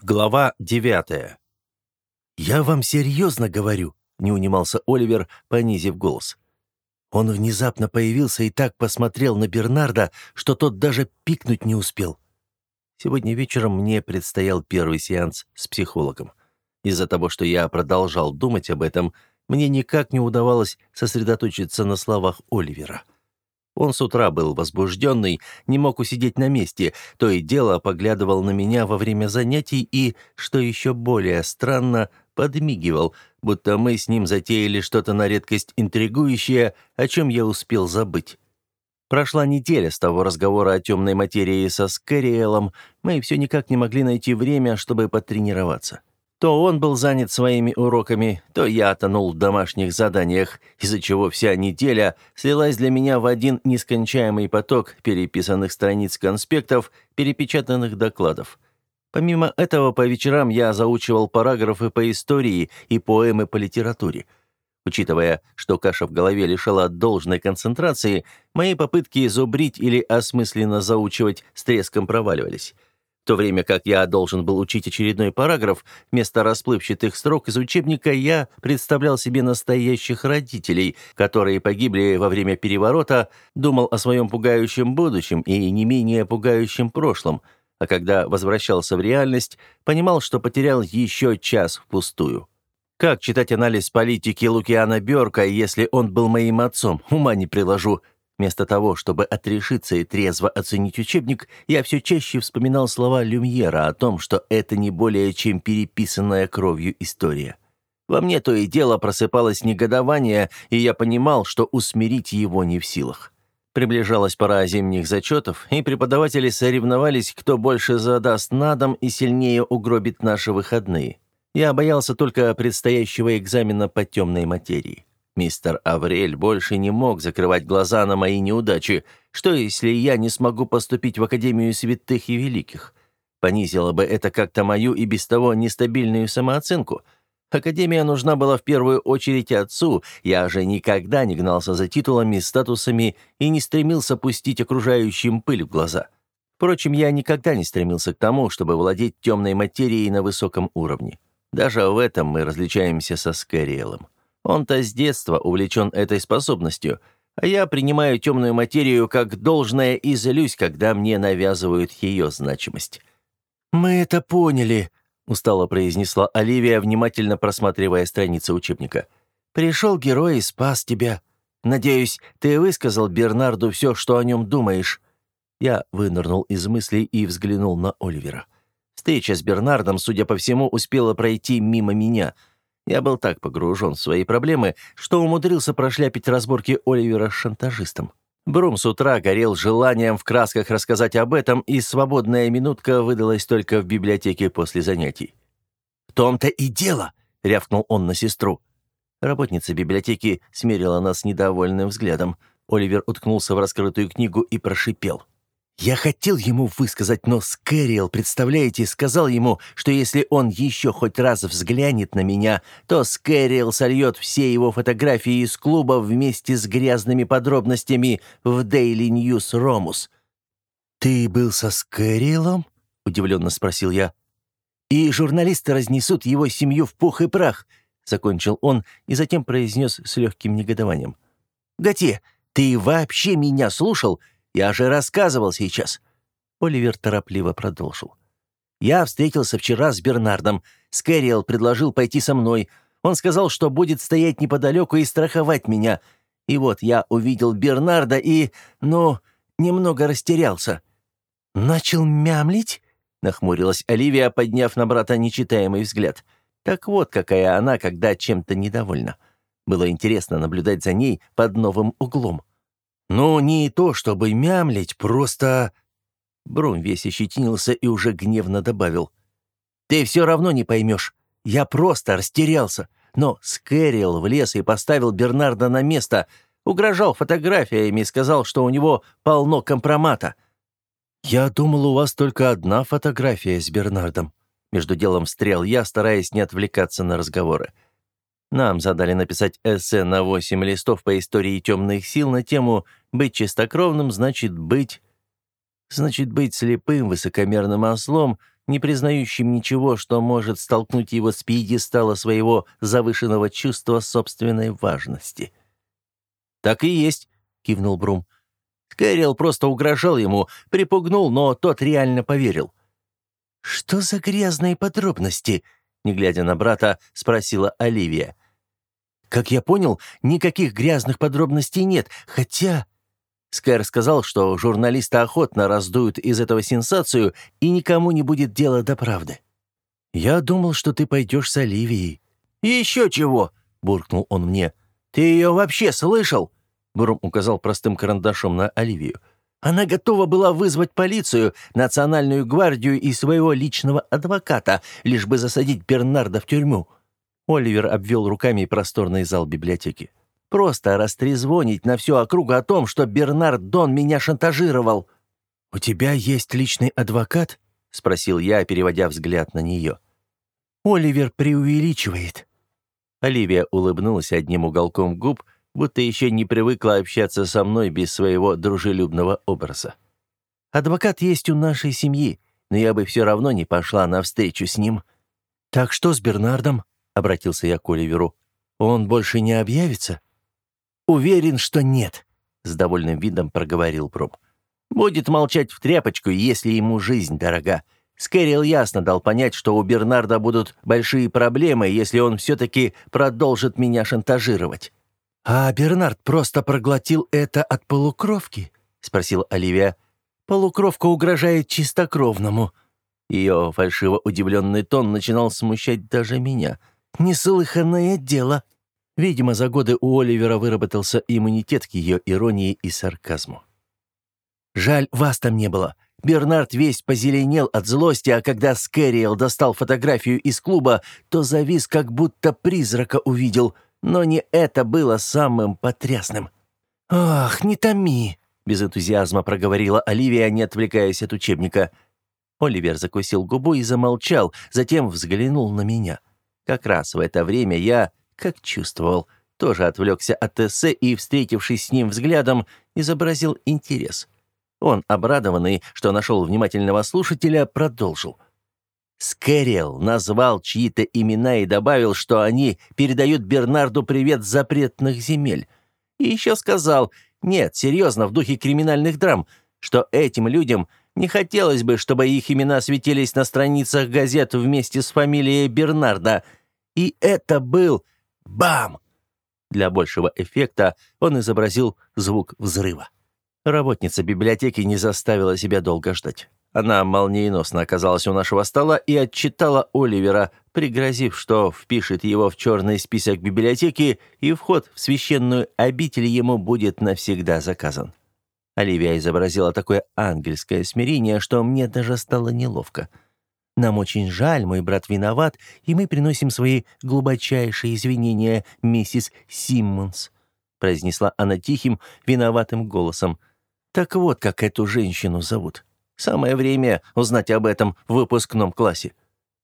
Глава девятая. «Я вам серьезно говорю», — не унимался Оливер, понизив голос. Он внезапно появился и так посмотрел на Бернарда, что тот даже пикнуть не успел. Сегодня вечером мне предстоял первый сеанс с психологом. Из-за того, что я продолжал думать об этом, мне никак не удавалось сосредоточиться на словах Оливера. Он с утра был возбужденный, не мог усидеть на месте, то и дело поглядывал на меня во время занятий и, что еще более странно, подмигивал, будто мы с ним затеяли что-то на редкость интригующее, о чем я успел забыть. Прошла неделя с того разговора о темной материи со Скэриэлом, мы все никак не могли найти время, чтобы потренироваться. То он был занят своими уроками, то я тонул в домашних заданиях, из-за чего вся неделя слилась для меня в один нескончаемый поток переписанных страниц конспектов, перепечатанных докладов. Помимо этого, по вечерам я заучивал параграфы по истории и поэмы по литературе. Учитывая, что каша в голове лишала должной концентрации, мои попытки зубрить или осмысленно заучивать с треском проваливались то время как я должен был учить очередной параграф, вместо расплывчатых строк из учебника я представлял себе настоящих родителей, которые погибли во время переворота, думал о своем пугающем будущем и не менее пугающем прошлом, а когда возвращался в реальность, понимал, что потерял еще час впустую. Как читать анализ политики Лукиана Бёрка, если он был моим отцом, ума не приложу, Вместо того, чтобы отрешиться и трезво оценить учебник, я все чаще вспоминал слова Люмьера о том, что это не более чем переписанная кровью история. Во мне то и дело просыпалось негодование, и я понимал, что усмирить его не в силах. Приближалась пора зимних зачетов, и преподаватели соревновались, кто больше задаст на дом и сильнее угробит наши выходные. Я боялся только предстоящего экзамена по темной материи. Мистер Аврель больше не мог закрывать глаза на мои неудачи. Что, если я не смогу поступить в Академию Святых и Великих? Понизило бы это как-то мою и без того нестабильную самооценку. Академия нужна была в первую очередь отцу, я же никогда не гнался за титулами, статусами и не стремился пустить окружающим пыль в глаза. Впрочем, я никогда не стремился к тому, чтобы владеть темной материей на высоком уровне. Даже в этом мы различаемся со Скэриэлом. Он-то с детства увлечен этой способностью, а я принимаю темную материю как должное и злюсь, когда мне навязывают ее значимость. «Мы это поняли», — устало произнесла Оливия, внимательно просматривая страницы учебника. «Пришел герой и спас тебя. Надеюсь, ты высказал Бернарду все, что о нем думаешь». Я вынырнул из мыслей и взглянул на Оливера. Встреча с Бернардом, судя по всему, успела пройти мимо меня — я был так погружен в свои проблемы, что умудрился прошляпить разборки Оливера с шантажистом. Брум с утра горел желанием в красках рассказать об этом, и свободная минутка выдалась только в библиотеке после занятий. «В том-то и дело!» — рявкнул он на сестру. Работница библиотеки смерила нас недовольным взглядом. Оливер уткнулся в раскрытую книгу и прошипел. Я хотел ему высказать, но Скэриэл, представляете, сказал ему, что если он еще хоть раз взглянет на меня, то Скэриэл сольет все его фотографии из клуба вместе с грязными подробностями в Daily News Romus. «Ты был со Скэриэлом?» — удивленно спросил я. «И журналисты разнесут его семью в пух и прах», — закончил он и затем произнес с легким негодованием. «Готье, ты вообще меня слушал?» Я же рассказывал сейчас». Оливер торопливо продолжил. «Я встретился вчера с Бернардом. Скэриэл предложил пойти со мной. Он сказал, что будет стоять неподалеку и страховать меня. И вот я увидел Бернарда и, ну, немного растерялся». «Начал мямлить?» — нахмурилась Оливия, подняв на брата нечитаемый взгляд. «Так вот, какая она, когда чем-то недовольна». Было интересно наблюдать за ней под новым углом. «Ну, не то, чтобы мямлить, просто...» Брум весь ощетинился и уже гневно добавил. «Ты все равно не поймешь. Я просто растерялся. Но Скэрилл влез и поставил Бернарда на место, угрожал фотографиями и сказал, что у него полно компромата». «Я думал, у вас только одна фотография с Бернардом». Между делом встрял я, стараясь не отвлекаться на разговоры. Нам задали написать эссе на восемь листов по истории темных сил на тему «Быть чистокровным значит быть...» Значит, быть слепым, высокомерным ослом, не признающим ничего, что может столкнуть его с пьедестала своего завышенного чувства собственной важности. «Так и есть», — кивнул Брум. Кэрилл просто угрожал ему, припугнул, но тот реально поверил. «Что за грязные подробности?» — не глядя на брата, спросила Оливия. «Как я понял, никаких грязных подробностей нет, хотя...» Скайр сказал, что журналисты охотно раздуют из этого сенсацию, и никому не будет дела до правды. «Я думал, что ты пойдешь с Оливией». «Еще чего!» — буркнул он мне. «Ты ее вообще слышал?» Бурум указал простым карандашом на Оливию. Она готова была вызвать полицию, национальную гвардию и своего личного адвоката, лишь бы засадить Бернарда в тюрьму. Оливер обвел руками просторный зал библиотеки. Просто растрезвонить на всю округу о том, что Бернард Дон меня шантажировал. «У тебя есть личный адвокат?» — спросил я, переводя взгляд на нее. «Оливер преувеличивает». Оливия улыбнулась одним уголком губ, будто еще не привыкла общаться со мной без своего дружелюбного образа. «Адвокат есть у нашей семьи, но я бы все равно не пошла навстречу с ним». «Так что с Бернардом?» — обратился я к Оливеру. «Он больше не объявится?» «Уверен, что нет», — с довольным видом проговорил Проб. «Будет молчать в тряпочку, если ему жизнь дорога. Скэрилл ясно дал понять, что у Бернарда будут большие проблемы, если он все-таки продолжит меня шантажировать». «А Бернард просто проглотил это от полукровки?» — спросила Оливия. «Полукровка угрожает чистокровному». Ее фальшиво удивленный тон начинал смущать даже меня. «Неслыханное дело». Видимо, за годы у Оливера выработался иммунитет к ее иронии и сарказму. «Жаль, вас там не было. Бернард весь позеленел от злости, а когда Скэриэл достал фотографию из клуба, то завис, как будто призрака увидел. Но не это было самым потрясным. «Ах, не томи!» — без энтузиазма проговорила Оливия, не отвлекаясь от учебника. Оливер закусил губу и замолчал, затем взглянул на меня. Как раз в это время я как чувствовал. Тоже отвлекся от эссе и, встретившись с ним взглядом, изобразил интерес. Он, обрадованный, что нашел внимательного слушателя, продолжил. Скэрилл назвал чьи-то имена и добавил, что они передают Бернарду привет запретных земель. И еще сказал, нет, серьезно, в духе криминальных драм, что этим людям не хотелось бы, чтобы их имена светились на страницах газет вместе с фамилией Бернарда. И это был Бам! Для большего эффекта он изобразил звук взрыва. Работница библиотеки не заставила себя долго ждать. Она молниеносно оказалась у нашего стола и отчитала Оливера, пригрозив, что впишет его в черный список библиотеки, и вход в священную обитель ему будет навсегда заказан. Оливия изобразила такое ангельское смирение, что мне даже стало неловко. Нам очень жаль, мой брат виноват, и мы приносим свои глубочайшие извинения, миссис Симмонс», произнесла она тихим, виноватым голосом. «Так вот, как эту женщину зовут. Самое время узнать об этом в выпускном классе».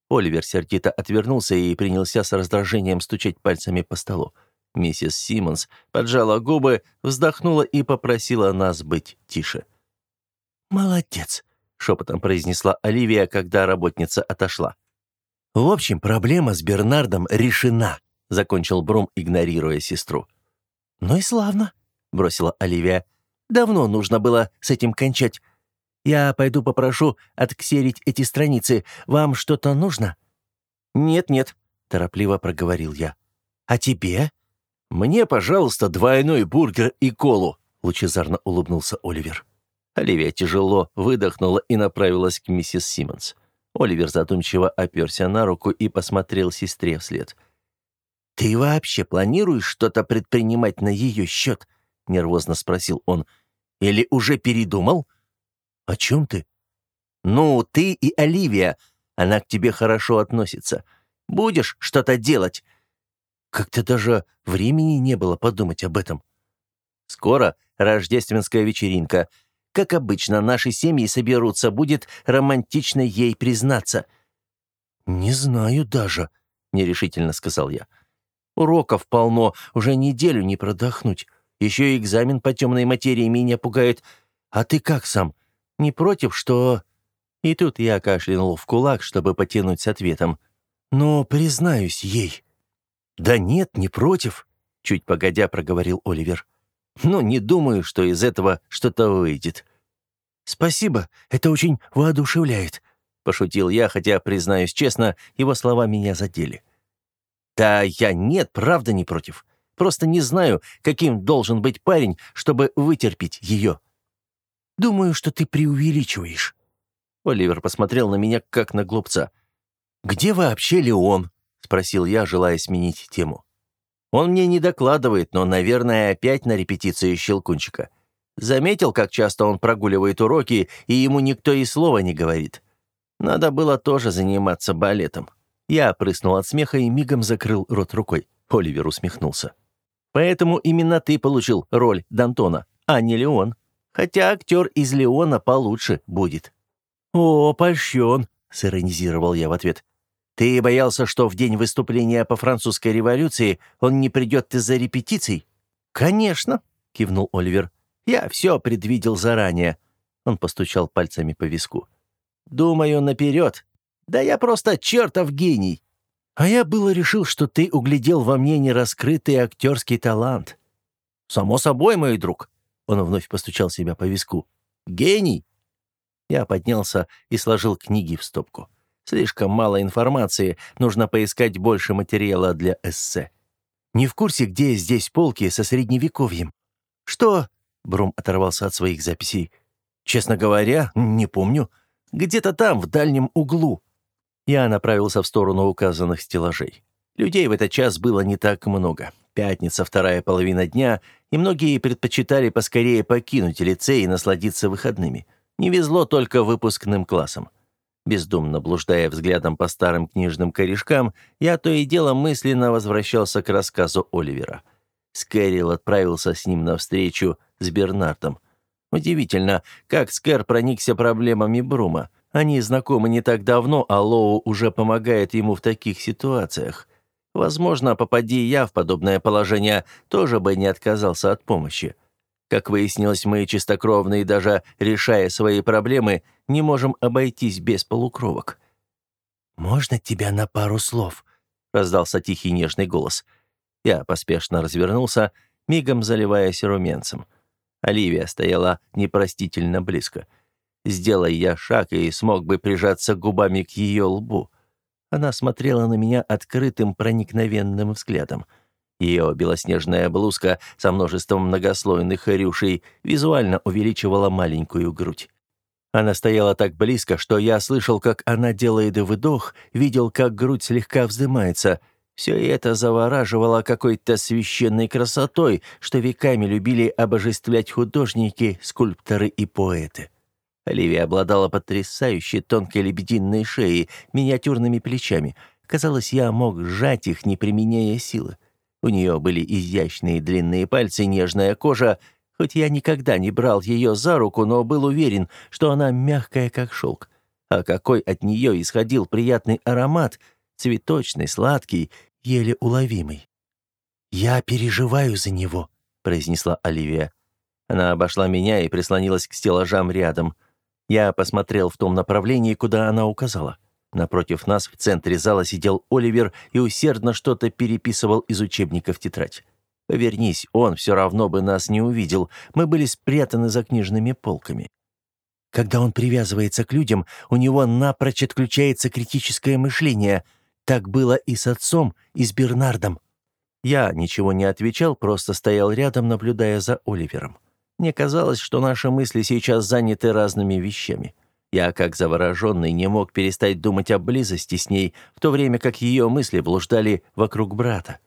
Оливер сердито отвернулся и принялся с раздражением стучать пальцами по столу. Миссис Симмонс поджала губы, вздохнула и попросила нас быть тише. «Молодец», шепотом произнесла Оливия, когда работница отошла. «В общем, проблема с Бернардом решена», — закончил Брум, игнорируя сестру. «Ну и славно», — бросила Оливия. «Давно нужно было с этим кончать. Я пойду попрошу отксерить эти страницы. Вам что-то нужно?» «Нет-нет», — торопливо проговорил я. «А тебе?» «Мне, пожалуйста, двойной бургер и колу», — лучезарно улыбнулся Оливер. Оливия тяжело выдохнула и направилась к миссис Симмонс. Оливер задумчиво оперся на руку и посмотрел сестре вслед. «Ты вообще планируешь что-то предпринимать на ее счет?» — нервозно спросил он. «Или уже передумал?» «О чем ты?» «Ну, ты и Оливия. Она к тебе хорошо относится. Будешь что-то делать?» Как-то даже времени не было подумать об этом. «Скоро рождественская вечеринка. Как обычно, наши семьи соберутся, будет романтично ей признаться». «Не знаю даже», — нерешительно сказал я. «Уроков полно, уже неделю не продохнуть. Еще и экзамен по темной материи меня пугает. А ты как сам? Не против, что...» И тут я кашлянул в кулак, чтобы потянуть с ответом. «Но признаюсь ей». «Да нет, не против», — чуть погодя проговорил Оливер. «Но не думаю, что из этого что-то выйдет». «Спасибо, это очень воодушевляет», — пошутил я, хотя, признаюсь честно, его слова меня задели. «Да я нет, правда не против. Просто не знаю, каким должен быть парень, чтобы вытерпеть ее». «Думаю, что ты преувеличиваешь». Оливер посмотрел на меня, как на глупца. «Где вообще Леон?» — спросил я, желая сменить тему. «Он мне не докладывает, но, наверное, опять на репетиции Щелкунчика. Заметил, как часто он прогуливает уроки, и ему никто и слова не говорит. Надо было тоже заниматься балетом». Я прыснул от смеха и мигом закрыл рот рукой. Оливер усмехнулся. «Поэтому именно ты получил роль Д'Антона, а не Леон. Хотя актер из Леона получше будет». «О, польщен», — сиронизировал я в ответ. «Ты боялся, что в день выступления по французской революции он не придет из-за репетиций?» «Конечно», — кивнул Оливер. «Я все предвидел заранее». Он постучал пальцами по виску. «Думаю, наперед. Да я просто чертов гений. А я было решил, что ты углядел во мне нераскрытый актерский талант». «Само собой, мой друг», — он вновь постучал себя по виску. «Гений. Я поднялся и сложил книги в стопку. Слишком мало информации, нужно поискать больше материала для эссе. Не в курсе, где здесь полки со средневековьем. Что? Брум оторвался от своих записей. Честно говоря, не помню. Где-то там, в дальнем углу. Я направился в сторону указанных стеллажей. Людей в этот час было не так много. Пятница, вторая половина дня, и многие предпочитали поскорее покинуть лицей и насладиться выходными. Не везло только выпускным классам. Бездумно блуждая взглядом по старым книжным корешкам, я то и дело мысленно возвращался к рассказу Оливера. Скэрилл отправился с ним навстречу с Бернардом. Удивительно, как Скэр проникся проблемами Брума. Они знакомы не так давно, а Лоу уже помогает ему в таких ситуациях. Возможно, попади я в подобное положение, тоже бы не отказался от помощи. Как выяснилось, мы чистокровные, даже решая свои проблемы, не можем обойтись без полукровок. «Можно тебя на пару слов?» — раздался тихий нежный голос. Я поспешно развернулся, мигом заливаясь румянцем. Оливия стояла непростительно близко. Сделай я шаг и смог бы прижаться губами к ее лбу. Она смотрела на меня открытым проникновенным взглядом — ее белоснежная блузка со множеством многослойных рюшей визуально увеличивала маленькую грудь. Она стояла так близко, что я слышал, как она делает выдох, видел, как грудь слегка вздымается. Все это завораживало какой-то священной красотой, что веками любили обожествлять художники, скульпторы и поэты. Оливия обладала потрясающей тонкой лебединой шеей, миниатюрными плечами. Казалось, я мог сжать их, не применяя силы. У нее были изящные длинные пальцы, нежная кожа. Хоть я никогда не брал ее за руку, но был уверен, что она мягкая, как шелк. А какой от нее исходил приятный аромат, цветочный, сладкий, еле уловимый. «Я переживаю за него», — произнесла Оливия. Она обошла меня и прислонилась к стеллажам рядом. Я посмотрел в том направлении, куда она указала. Напротив нас в центре зала сидел Оливер и усердно что-то переписывал из учебника в тетрадь. Повернись, он все равно бы нас не увидел. Мы были спрятаны за книжными полками. Когда он привязывается к людям, у него напрочь отключается критическое мышление. Так было и с отцом, и с Бернардом. Я ничего не отвечал, просто стоял рядом, наблюдая за Оливером. Мне казалось, что наши мысли сейчас заняты разными вещами. Я, как завороженный, не мог перестать думать о близости с ней, в то время как ее мысли блуждали вокруг брата.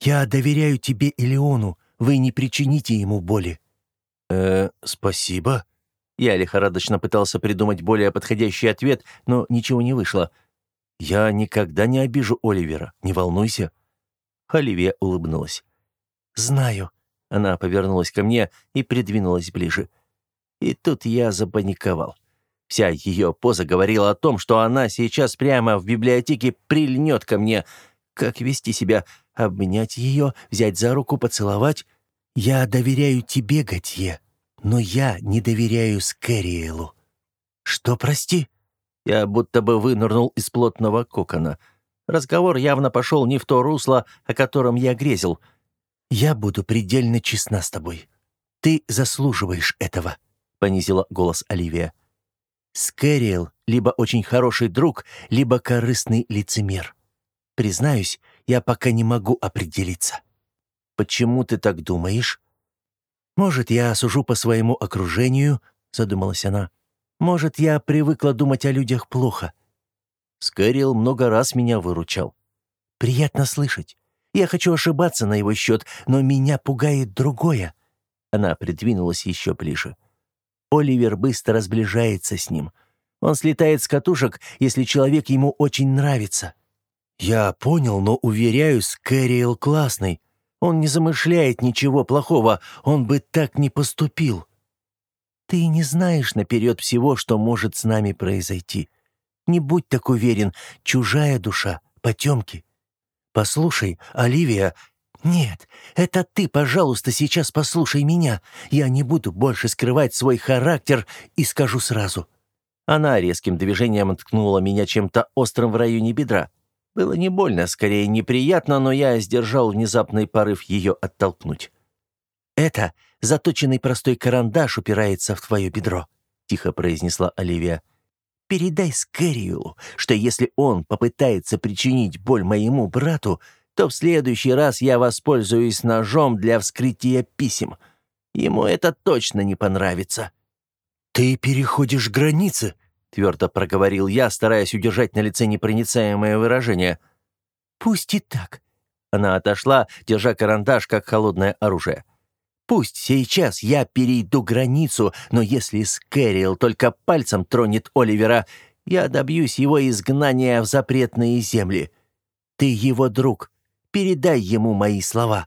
«Я доверяю тебе и Леону. Вы не причините ему боли». «Э, спасибо». Я лихорадочно пытался придумать более подходящий ответ, но ничего не вышло. «Я никогда не обижу Оливера, не волнуйся». Оливия улыбнулась. «Знаю». Она повернулась ко мне и придвинулась ближе. И тут я запаниковал. Вся ее поза говорила о том, что она сейчас прямо в библиотеке прильнет ко мне. Как вести себя? Обнять ее, взять за руку, поцеловать? Я доверяю тебе, Готье, но я не доверяю Скэриэлу. Что, прости? Я будто бы вынырнул из плотного кокона. Разговор явно пошел не в то русло, о котором я грезил. «Я буду предельно честна с тобой. Ты заслуживаешь этого», — понизила голос Оливия. «Скэриэл либо очень хороший друг, либо корыстный лицемер. Признаюсь, я пока не могу определиться». «Почему ты так думаешь?» «Может, я сужу по своему окружению», — задумалась она. «Может, я привыкла думать о людях плохо». Скэрилл много раз меня выручал. «Приятно слышать. Я хочу ошибаться на его счет, но меня пугает другое». Она придвинулась еще ближе. Оливер быстро сближается с ним. Он слетает с катушек, если человек ему очень нравится. «Я понял, но, уверяю, Скэриэл классный. Он не замышляет ничего плохого, он бы так не поступил. Ты не знаешь наперед всего, что может с нами произойти. Не будь так уверен, чужая душа, потемки. Послушай, Оливия... Нет, это ты, пожалуйста, сейчас послушай меня. Я не буду больше скрывать свой характер и скажу сразу. Она резким движением ткнула меня чем-то острым в районе бедра. Было не больно, скорее неприятно, но я сдержал внезапный порыв ее оттолкнуть. «Это заточенный простой карандаш упирается в твое бедро», — тихо произнесла Оливия. «Передай Скэриулу, что если он попытается причинить боль моему брату, то в следующий раз я воспользуюсь ножом для вскрытия писем. Ему это точно не понравится». «Ты переходишь границы», — твердо проговорил я, стараясь удержать на лице непроницаемое выражение. «Пусть и так». Она отошла, держа карандаш как холодное оружие. «Пусть сейчас я перейду границу, но если Скэрилл только пальцем тронет Оливера, я добьюсь его изгнания в запретные земли. Ты его друг. Передай ему мои слова».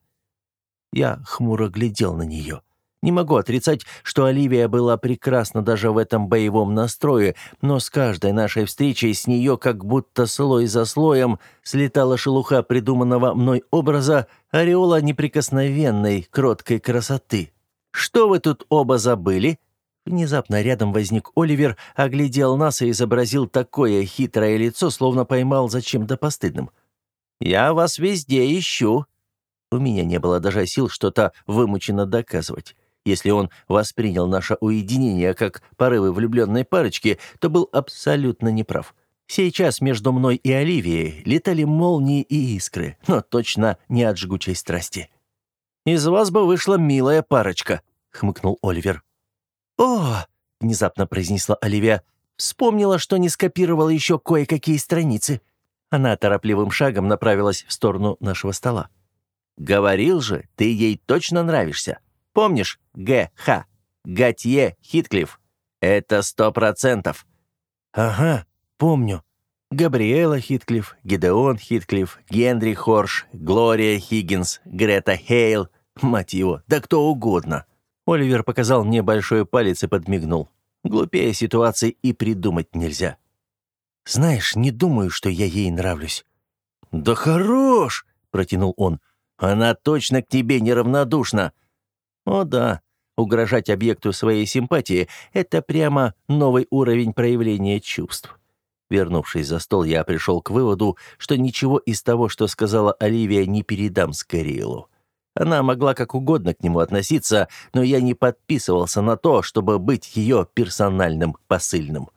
Я хмуро глядел на нее. Не могу отрицать, что Оливия была прекрасна даже в этом боевом настрое, но с каждой нашей встречей с нее как будто слой за слоем слетала шелуха придуманного мной образа ореола неприкосновенной, кроткой красоты. «Что вы тут оба забыли?» Внезапно рядом возник Оливер, оглядел нас и изобразил такое хитрое лицо, словно поймал за чем-то постыдным. «Я вас везде ищу». У меня не было даже сил что-то вымученно доказывать. Если он воспринял наше уединение как порывы влюбленной парочки, то был абсолютно неправ. Сейчас между мной и Оливией летали молнии и искры, но точно не от жгучей страсти. «Из вас бы вышла милая парочка», — хмыкнул Оливер. «О!» — внезапно произнесла Оливия. «Вспомнила, что не скопировала еще кое-какие страницы». Она торопливым шагом направилась в сторону нашего стола. «Говорил же, ты ей точно нравишься», Помнишь? Г.Х. Готье Хитклифф. Это сто процентов». «Ага, помню. Габриэла Хитклифф, Гидеон Хитклифф, Генри Хорш, Глория Хиггинс, Грета Хейл. Мать его, да кто угодно». Оливер показал мне большой палец и подмигнул. Глупее ситуации и придумать нельзя. «Знаешь, не думаю, что я ей нравлюсь». «Да хорош!» — протянул он. «Она точно к тебе неравнодушна. О да, угрожать объекту своей симпатии — это прямо новый уровень проявления чувств. Вернувшись за стол, я пришел к выводу, что ничего из того, что сказала Оливия, не передам Скорилу. Она могла как угодно к нему относиться, но я не подписывался на то, чтобы быть ее персональным посыльным.